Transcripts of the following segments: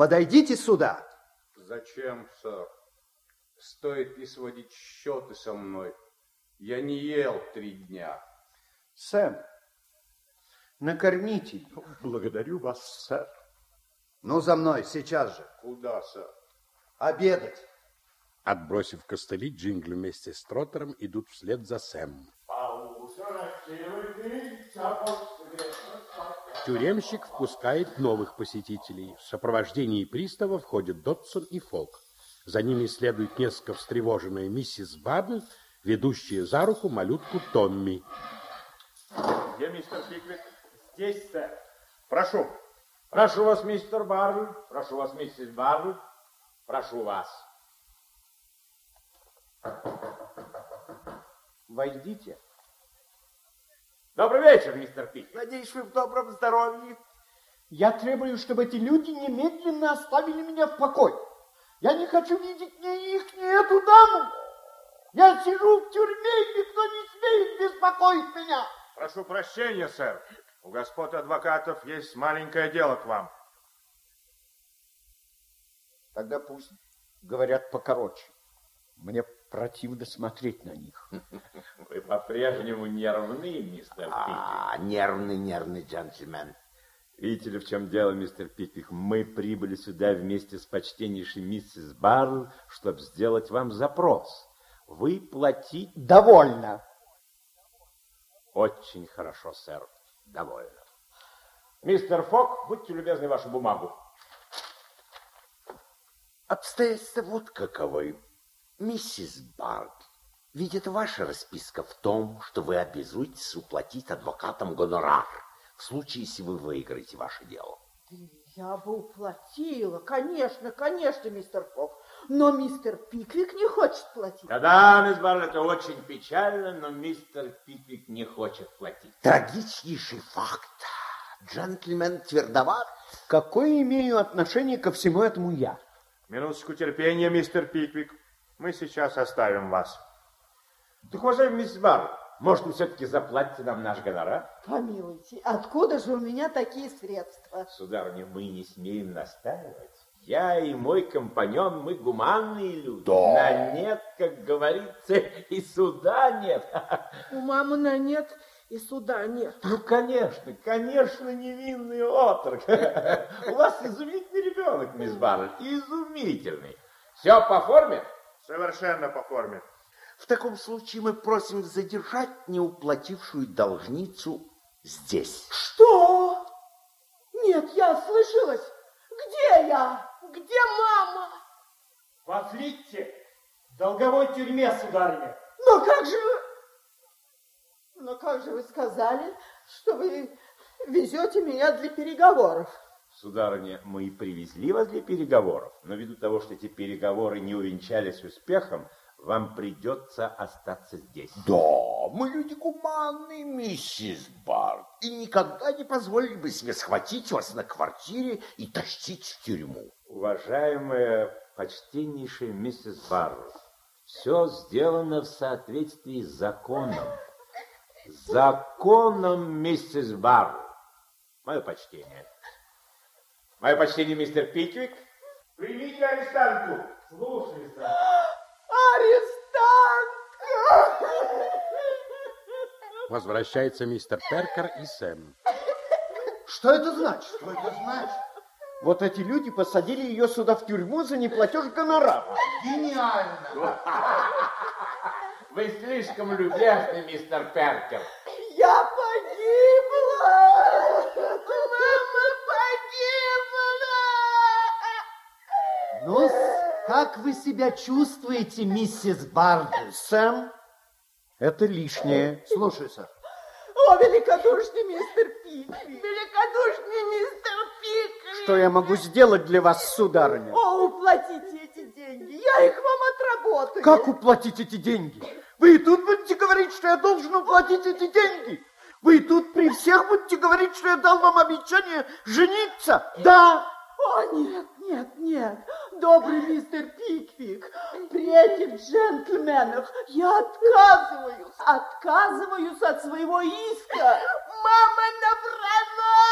подойдите сюда. Зачем, сэр? Стоит ли сводить счеты со мной? Я не ел три дня. Сэм, накормите. Благодарю вас, сэр. Ну, за мной, сейчас же. Куда, сэр? Обедать. Отбросив костыли, Джингли вместе с Троттером идут вслед за Сэмом. Тюремщик впускает новых посетителей. В сопровождении пристава входят Дотсон и Фолк. За ними следует несколько встревоженная миссис Баббл, ведущая за руку малютку Томми. Где мистер Пиквик? Здесь, сэр. Прошу. Прошу вас, мистер Барбл. Прошу вас, миссис Барбл. Прошу вас. Войдите. Добрый вечер, мистер Пиквик. Надеюсь, вы в добром здоровье. Я требую, чтобы эти люди немедленно оставили меня в покое. Я не хочу видеть ни их, ни эту даму. Я сижу в тюрьме, и никто не смеет беспокоить меня. Прошу прощения, сэр. У господ адвокатов есть маленькое дело к вам. Тогда пусть говорят покороче. Мне противно смотреть на них. Вы по-прежнему нервны, мистер А, нервный, нервный джентльмен. Видите ли, в чем дело, мистер Пиквик? Мы прибыли сюда вместе с почтеннейшей миссис Барл, чтобы сделать вам запрос. Вы платить... Довольно. Очень хорошо, сэр. Довольно. Мистер Фок, будьте любезны вашу бумагу. Обстоятельства вот каковы. Миссис Барт, ведь это ваша расписка в том, что вы обязуетесь уплатить адвокатам гонорар, в случае, если вы выиграете ваше дело. Я бы уплатила, конечно, конечно, мистер Фок. Но мистер Пиквик не хочет платить. Да-да, мисс Барр, это очень печально, но мистер Пиквик не хочет платить. Трагичнейший факт. Джентльмен твердоват. Какое имею отношение ко всему этому я? Минуточку терпения, мистер Пиквик. Мы сейчас оставим вас. Так, уважаемый мисс Барр, может, вы все-таки заплатите нам наш гонорар? Помилуйте, откуда же у меня такие средства? Сударыня, мы не смеем настаивать. Я и мой компаньон, мы гуманные люди. Да. На нет, как говорится, и суда нет. У мамы на нет и суда нет. Ну, конечно, конечно, невинный отрок. У вас изумительный ребенок, мисс Барретт, изумительный. Все по форме? Совершенно по форме. В таком случае мы просим задержать неуплатившую должницу здесь. Что? Нет, я слышалась. Где я? Где мама? В Атлитте, в долговой тюрьме, сударыня. Но как же вы... Но как же вы сказали, что вы везете меня для переговоров? Сударыня, мы и привезли вас для переговоров, но ввиду того, что эти переговоры не увенчались успехом, вам придется остаться здесь. Да, мы люди гуманные, миссис Барт, и никогда не позволили бы себе схватить вас на квартире и тащить в тюрьму. Уважаемая, почтеннейшая миссис Барр, все сделано в соответствии с законом. Законом, миссис Барр. Мое почтение. Мое почтение, мистер Пиквик. Примите арестантку. Слушай, сэр. Арестантка! Возвращается мистер Перкер и Сэм. Что это значит? Что это значит? Вот эти люди посадили ее сюда в тюрьму за неплатеж гонорара. Гениально! Вы слишком любезны, мистер Перкер. Я погибла! Ну как вы себя чувствуете, миссис Бардл? Сэм, это лишнее. Слушай, сэр. О, великодушный мистер Пиквик! Великодушный мистер Пиквик! Что я могу сделать для вас, сударыня? О, уплатите эти деньги, я их вам отработаю. Как уплатить эти деньги? Вы и тут будете говорить, что я должен уплатить эти деньги? Вы и тут при всех будете говорить, что я дал вам обещание жениться? Да. О, нет, нет, нет, добрый мистер Пиквик, при этих джентльменах я отказываюсь, отказываюсь от своего иска. Мама наврала!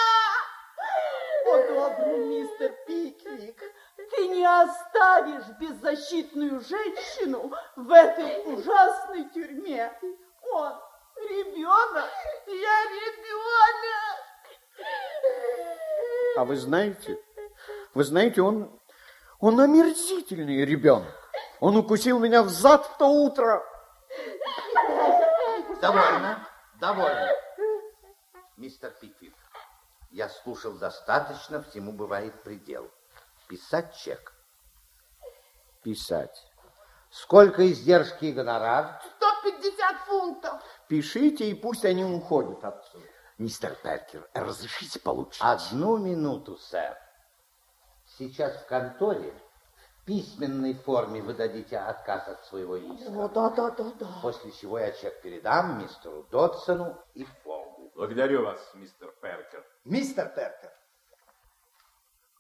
Вот добрый мистер Пиквик, ты не оставишь беззащитную женщину в этой ужасной тюрьме. Он ребенок, я ребенок. А вы знаете, вы знаете, он, он омерзительный ребенок. Он укусил меня в зад в то утро. Довольно, довольно. Мистер Пиквик, я слушал достаточно, всему бывает предел. Писать чек. Писать. Сколько издержки и гонорар? 150 фунтов. Пишите, и пусть они уходят отсюда. Мистер Перкер, разрешите получить? Одну минуту, сэр. Сейчас в конторе в письменной форме вы дадите отказ от своего иска. О, да, да, да, да. После чего я чек передам мистеру Дотсону и Фогу. Благодарю вас, мистер Перкер. Мистер Перкер,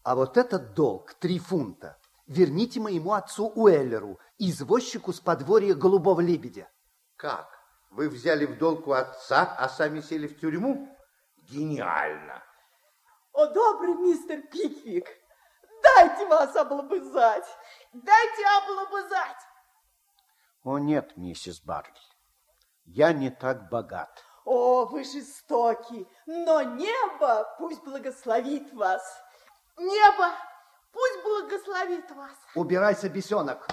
а вот этот долг, три фунта, верните моему отцу Уэллеру, извозчику с подворья Голубого Лебедя. Как? Вы взяли в долг у отца, а сами сели в тюрьму? Гениально. О, добрый мистер Пиквик, дайте вас облобызать. Дайте облобызать. О нет, миссис Барли, я не так богат. О, вы жестоки, но небо пусть благословит вас. Небо пусть благословит вас. Убирайся, бесенок.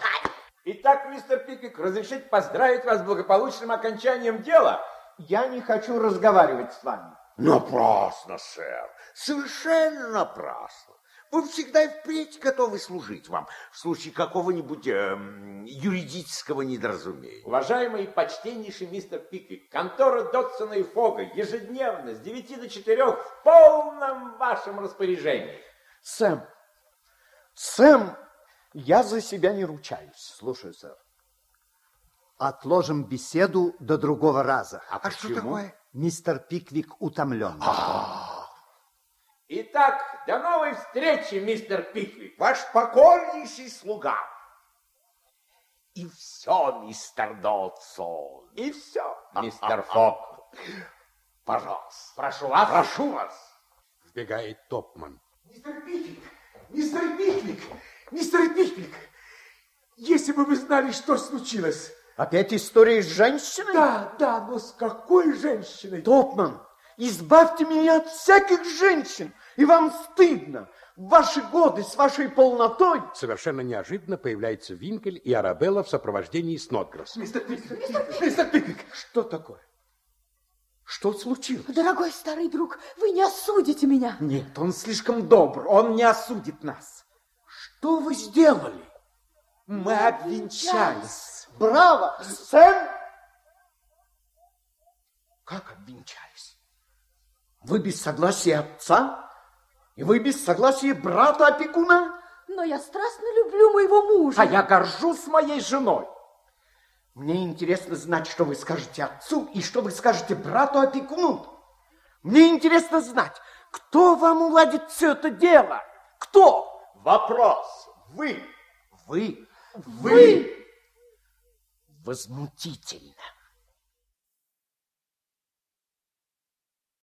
Итак, мистер Пиквик, разрешите поздравить вас с благополучным окончанием дела? Я не хочу разговаривать с вами. Напрасно, сэр. Совершенно напрасно. Вы всегда и впредь готовы служить вам в случае какого-нибудь эм, юридического недоразумения. Уважаемый и почтеннейший мистер Пиквик, контора Дотсона и Фога ежедневно с 9 до 4 в полном вашем распоряжении. Сэм, Сэм, я за себя не ручаюсь. Слушаю, сэр. Отложим беседу до другого раза. А, что такое? Мистер Пиквик утомлен. Итак, до новой встречи, мистер Пиквик. Ваш покорнейший слуга. И все, мистер Дотсон. И все, мистер Фок. Пожалуйста. Прошу вас. Прошу вас. Вбегает Топман. Мистер Пиквик, мистер Пиквик, мистер Пиквик, если бы вы знали, что случилось. Опять история с женщиной? Да, да, но с какой женщиной? Топман, избавьте меня от всяких женщин, и вам стыдно. В ваши годы с вашей полнотой... Совершенно неожиданно появляется Винкель и Арабелла в сопровождении Снотгресса. Мистер Пиквик, мистер Пиквик, Что такое? Что случилось? Дорогой старый друг, вы не осудите меня. Нет, он слишком добр, он не осудит нас. Что вы сделали? Мы обвенчались. Браво! Сэм! Как обвенчались? Вы без согласия отца? И вы без согласия брата-опекуна? Но я страстно люблю моего мужа. А я горжусь моей женой. Мне интересно знать, что вы скажете отцу и что вы скажете брату-опекуну. Мне интересно знать, кто вам уладит все это дело? Кто? Вопрос. Вы. Вы. Вы. Возмутительно.